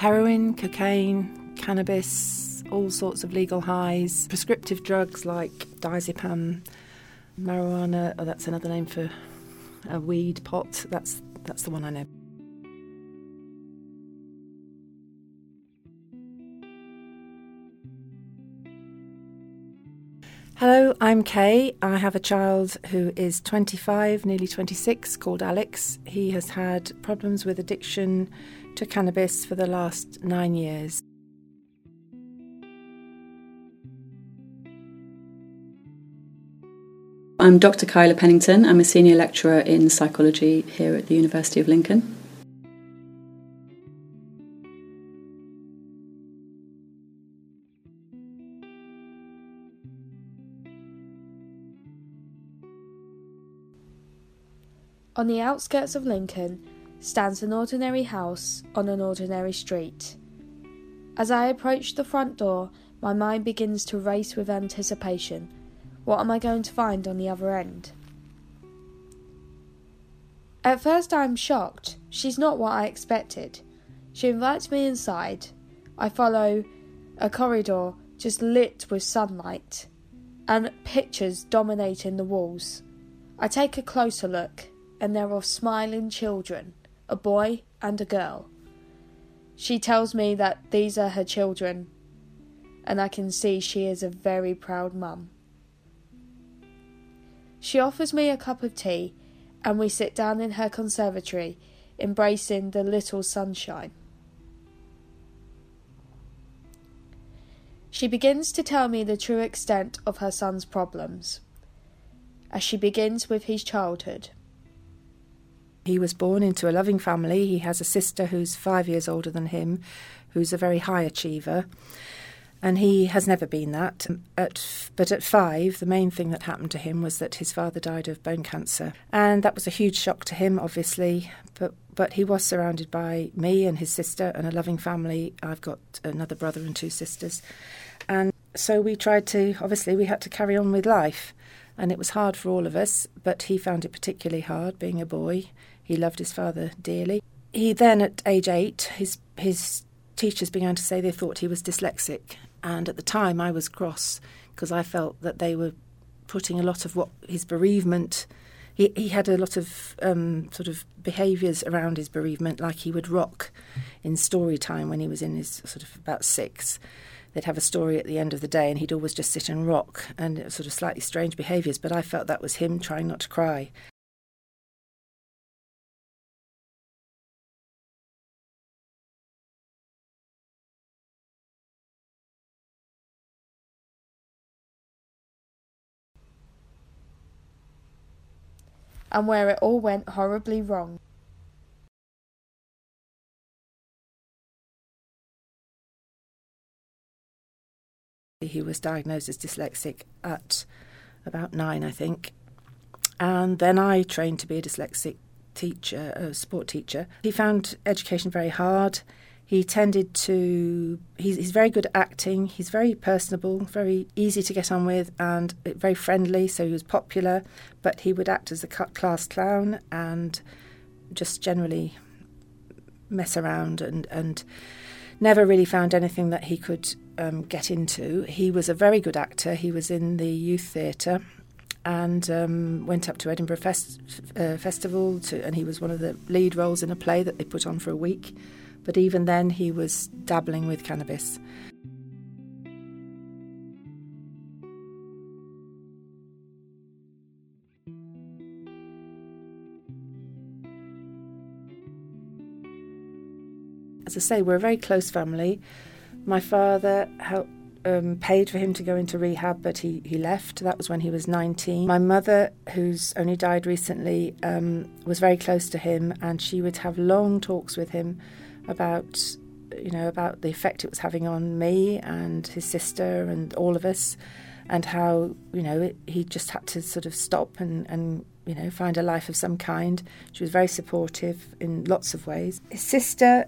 heroin, cocaine, cannabis, all sorts of legal highs, prescriptive drugs like diazepam, marijuana. Oh, that's another name for a weed pot. That's that's the one I know. Hello, I'm Kay. I have a child who is 25, nearly 26, called Alex. He has had problems with addiction to cannabis for the last nine years. I'm Dr. Kyla Pennington. I'm a senior lecturer in psychology here at the University of Lincoln. On the outskirts of Lincoln stands an ordinary house on an ordinary street. As I approach the front door, my mind begins to race with anticipation what am I going to find on the other end? At first, I am shocked. She's not what I expected. She invites me inside. I follow a corridor just lit with sunlight and pictures dominating the walls. I take a closer look, and there are smiling children a boy and a girl. She tells me that these are her children, and I can see she is a very proud mum. She offers me a cup of tea, and we sit down in her conservatory, embracing the little sunshine. She begins to tell me the true extent of her son's problems, as she begins with his childhood. He was born into a loving family. He has a sister who's five years older than him, who's a very high achiever and he has never been that. At, but at five, the main thing that happened to him was that his father died of bone cancer, and that was a huge shock to him, obviously. But but he was surrounded by me and his sister and a loving family. I've got another brother and two sisters, and so we tried to. Obviously, we had to carry on with life, and it was hard for all of us. But he found it particularly hard being a boy. He loved his father dearly. He then, at age eight, his his teachers began to say they thought he was dyslexic and at the time, I was cross because I felt that they were putting a lot of what his bereavement. He, he had a lot of um, sort of behaviours around his bereavement, like he would rock in story time when he was in his sort of about six. They'd have a story at the end of the day, and he'd always just sit and rock, and it was sort of slightly strange behaviours. But I felt that was him trying not to cry. And where it all went horribly wrong. He was diagnosed as dyslexic at about nine, I think. And then I trained to be a dyslexic teacher, a sport teacher. He found education very hard. He tended to, he's, he's very good at acting. He's very personable, very easy to get on with, and very friendly. So he was popular, but he would act as a class clown and just generally mess around and, and never really found anything that he could um, get into. He was a very good actor. He was in the youth theatre and um, went up to Edinburgh Fest, uh, Festival, to, and he was one of the lead roles in a play that they put on for a week. But even then, he was dabbling with cannabis. As I say, we're a very close family. My father helped um, paid for him to go into rehab, but he, he left. That was when he was 19. My mother, who's only died recently, um, was very close to him, and she would have long talks with him about you know about the effect it was having on me and his sister and all of us and how you know it, he just had to sort of stop and and you know find a life of some kind. She was very supportive in lots of ways. His sister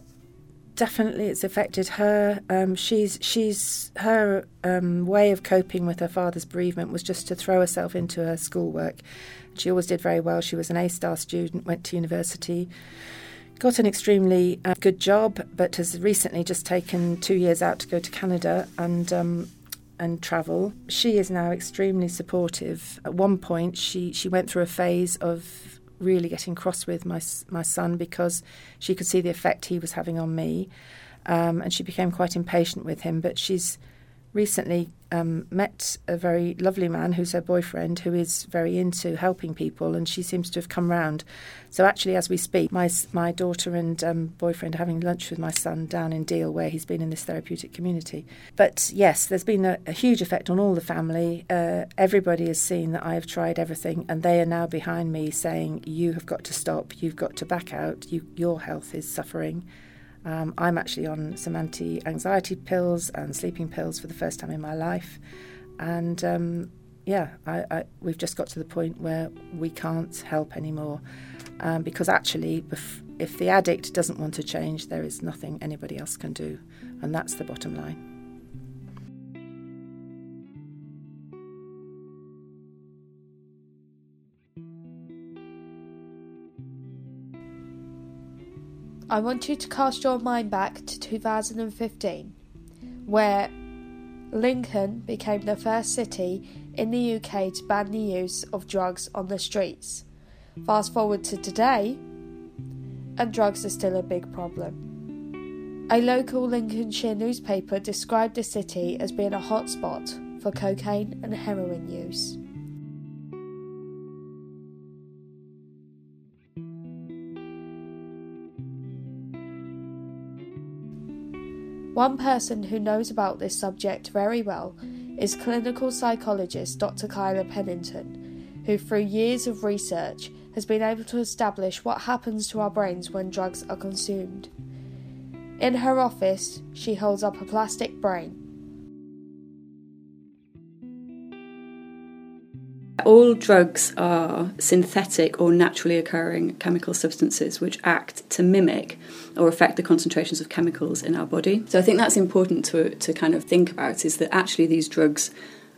definitely it's affected her. Um, she's she's her um, way of coping with her father's bereavement was just to throw herself into her schoolwork. She always did very well. She was an A star student went to university got an extremely uh, good job, but has recently just taken two years out to go to Canada and um, and travel. She is now extremely supportive. At one point, she she went through a phase of really getting cross with my my son because she could see the effect he was having on me, um, and she became quite impatient with him. But she's recently um, met a very lovely man who's her boyfriend who is very into helping people, and she seems to have come round. So actually, as we speak, my my daughter and um, boyfriend are having lunch with my son down in Deal, where he's been in this therapeutic community. But yes, there's been a, a huge effect on all the family. Uh, everybody has seen that I have tried everything, and they are now behind me saying, "You have got to stop. You've got to back out. You, your health is suffering." Um, I'm actually on some anti anxiety pills and sleeping pills for the first time in my life. And um, yeah, I, I, we've just got to the point where we can't help anymore. Um, because actually, if the addict doesn't want to change, there is nothing anybody else can do. And that's the bottom line. I want you to cast your mind back to 2015, where Lincoln became the first city in the UK to ban the use of drugs on the streets. Fast forward to today, and drugs are still a big problem. A local Lincolnshire newspaper described the city as being a hotspot for cocaine and heroin use. One person who knows about this subject very well is clinical psychologist Dr. Kyla Pennington, who, through years of research, has been able to establish what happens to our brains when drugs are consumed. In her office, she holds up a plastic brain All drugs are synthetic or naturally occurring chemical substances which act to mimic or affect the concentrations of chemicals in our body. So I think that's important to, to kind of think about is that actually these drugs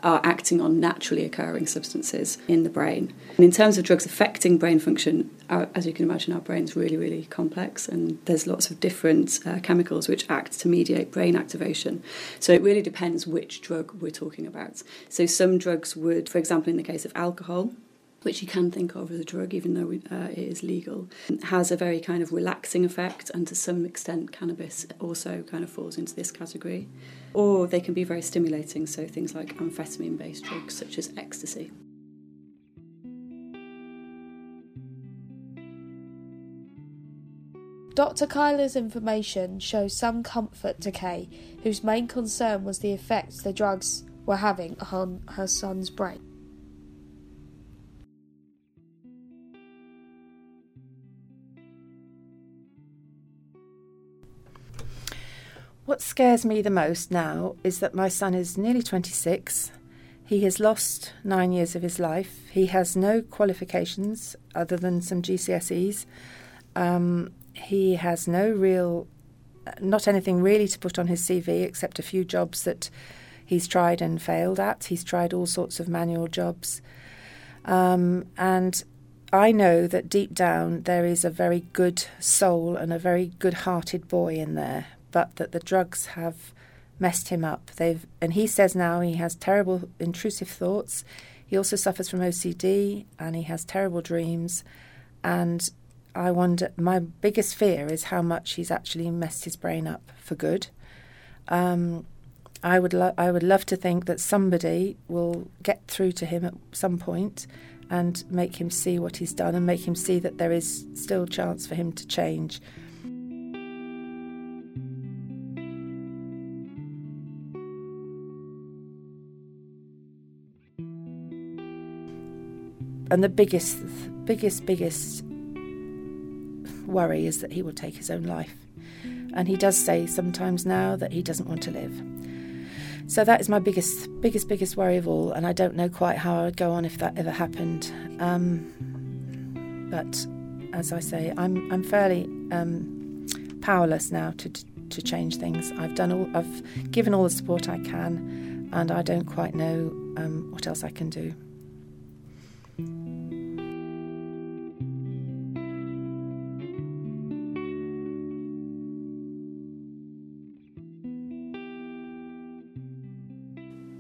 are acting on naturally occurring substances in the brain. And in terms of drugs affecting brain function, our, as you can imagine, our brain's really, really complex, and there's lots of different uh, chemicals which act to mediate brain activation. So it really depends which drug we're talking about. So some drugs would, for example, in the case of alcohol, which you can think of as a drug, even though uh, it is legal, has a very kind of relaxing effect, and to some extent, cannabis also kind of falls into this category. Or they can be very stimulating, so things like amphetamine based drugs such as ecstasy. Dr. Kyla's information shows some comfort to Kay, whose main concern was the effects the drugs were having on her son's brain. What scares me the most now is that my son is nearly 26. He has lost nine years of his life. He has no qualifications other than some GCSEs. Um, he has no real, not anything really to put on his CV except a few jobs that he's tried and failed at. He's tried all sorts of manual jobs. Um, and I know that deep down there is a very good soul and a very good hearted boy in there but that the drugs have messed him up. They've and he says now he has terrible intrusive thoughts. He also suffers from OCD and he has terrible dreams. And I wonder, my biggest fear is how much he's actually messed his brain up for good. Um, I would lo- I would love to think that somebody will get through to him at some point and make him see what he's done and make him see that there is still chance for him to change. And the biggest, biggest, biggest worry is that he will take his own life. And he does say sometimes now that he doesn't want to live. So that is my biggest, biggest, biggest worry of all. And I don't know quite how I would go on if that ever happened. Um, but as I say, I'm I'm fairly um, powerless now to to change things. I've done all, I've given all the support I can, and I don't quite know um, what else I can do.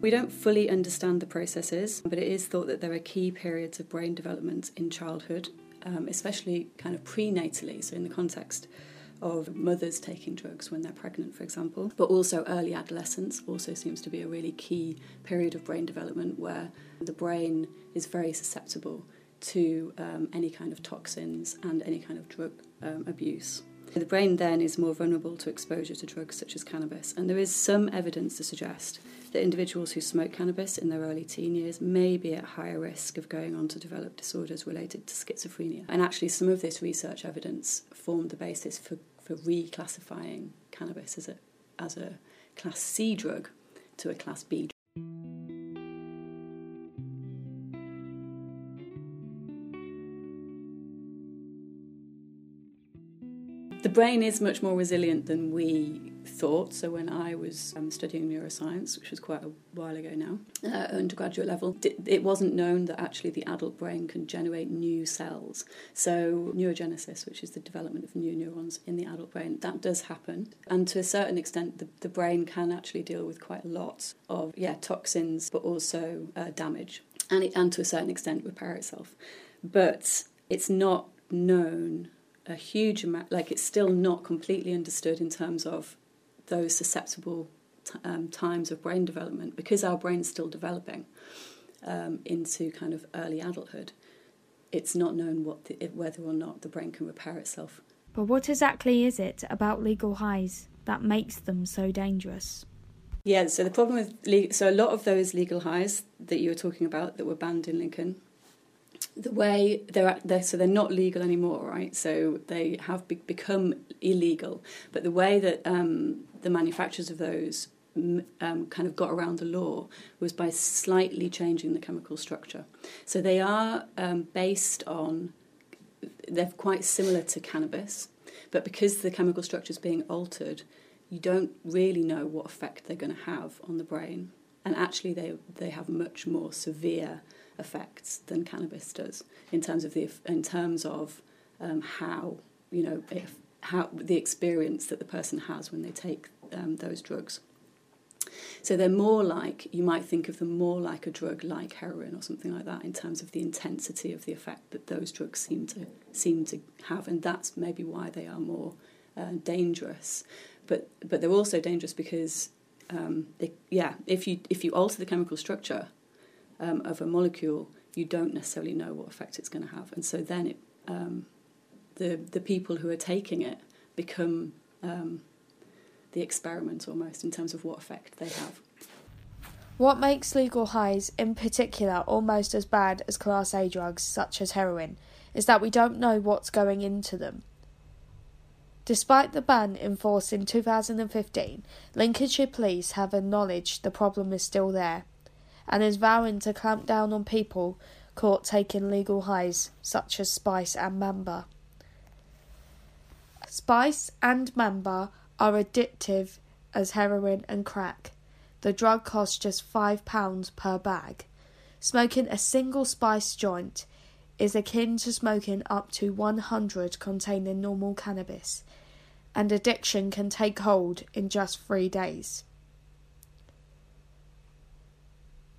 We don't fully understand the processes, but it is thought that there are key periods of brain development in childhood, um, especially kind of prenatally, so in the context of mothers taking drugs when they're pregnant, for example. But also early adolescence also seems to be a really key period of brain development where the brain is very susceptible to um, any kind of toxins and any kind of drug um, abuse. The brain then is more vulnerable to exposure to drugs such as cannabis, and there is some evidence to suggest that individuals who smoke cannabis in their early teen years may be at higher risk of going on to develop disorders related to schizophrenia. And actually, some of this research evidence formed the basis for, for reclassifying cannabis as a, as a Class C drug to a Class B brain is much more resilient than we thought. So when I was um, studying neuroscience, which was quite a while ago now, uh, undergraduate level, it wasn't known that actually the adult brain can generate new cells. So neurogenesis, which is the development of new neurons in the adult brain, that does happen. And to a certain extent, the, the brain can actually deal with quite a lot of yeah toxins, but also uh, damage, and it, and to a certain extent repair itself. But it's not known a huge amount, like it's still not completely understood in terms of those susceptible t- um, times of brain development because our brain's still developing um, into kind of early adulthood. It's not known what the, whether or not the brain can repair itself. But what exactly is it about legal highs that makes them so dangerous? Yeah, so the problem with le- so a lot of those legal highs that you were talking about that were banned in Lincoln the way they're, they're, so they're not legal anymore, right? So they have be- become illegal. But the way that um, the manufacturers of those um, kind of got around the law was by slightly changing the chemical structure. So they are um, based on, they're quite similar to cannabis, but because the chemical structure is being altered, you don't really know what effect they're going to have on the brain. And actually, they, they have much more severe effects than cannabis does in terms of the in terms of um, how you know if how the experience that the person has when they take um, those drugs. So they're more like you might think of them more like a drug like heroin or something like that in terms of the intensity of the effect that those drugs seem to seem to have, and that's maybe why they are more uh, dangerous. But but they're also dangerous because um, they, yeah, if you if you alter the chemical structure um, of a molecule, you don't necessarily know what effect it's going to have, and so then it, um, the the people who are taking it become um, the experiment almost in terms of what effect they have. What makes legal highs, in particular, almost as bad as Class A drugs such as heroin, is that we don't know what's going into them. Despite the ban enforced in 2015, Lincolnshire Police have acknowledged the problem is still there and is vowing to clamp down on people caught taking legal highs such as spice and mamba. Spice and mamba are addictive as heroin and crack. The drug costs just £5 per bag. Smoking a single spice joint is akin to smoking up to 100 containing normal cannabis, and addiction can take hold in just three days.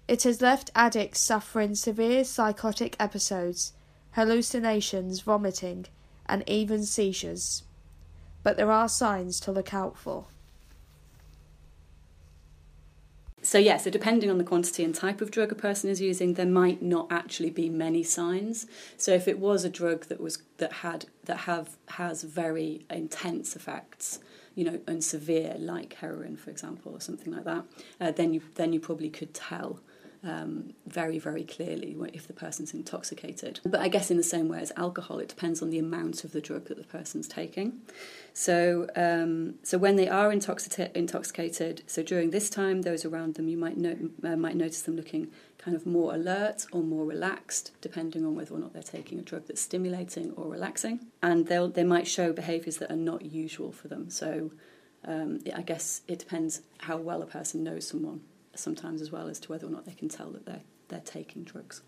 It has left addicts suffering severe psychotic episodes, hallucinations, vomiting, and even seizures. But there are signs to look out for. So, yeah, so depending on the quantity and type of drug a person is using, there might not actually be many signs. So, if it was a drug that was that had that have has very intense effects, you know, and severe, like heroin, for example, or something like that, uh, then you then you probably could tell um, very, very clearly if the person's intoxicated. But I guess in the same way as alcohol, it depends on the amount of the drug that the person's taking. So, um, so when they are intoxicated, so during this time, those around them, you might no- uh, might notice them looking kind of more alert or more relaxed, depending on whether or not they're taking a drug that's stimulating or relaxing, and they'll they might show behaviours that are not usual for them. So. Um, I guess it depends how well a person knows someone sometimes as well as to whether or not they can tell that they're, they're taking drugs.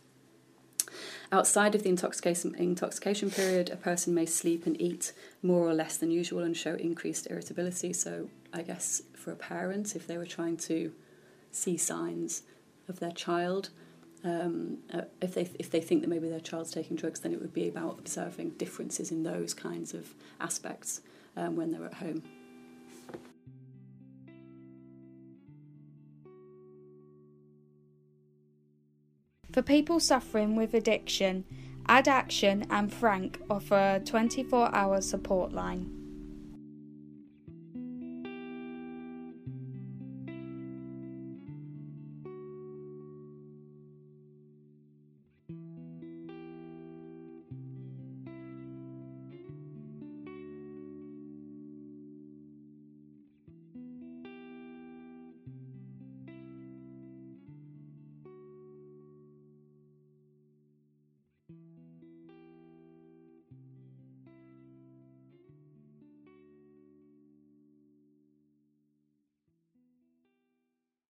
Outside of the intoxication, intoxication period, a person may sleep and eat more or less than usual and show increased irritability. So, I guess for a parent, if they were trying to see signs of their child, um, uh, if they if they think that maybe their child's taking drugs, then it would be about observing differences in those kinds of aspects um, when they're at home. For people suffering with addiction, Addaction and Frank offer a 24 hour support line.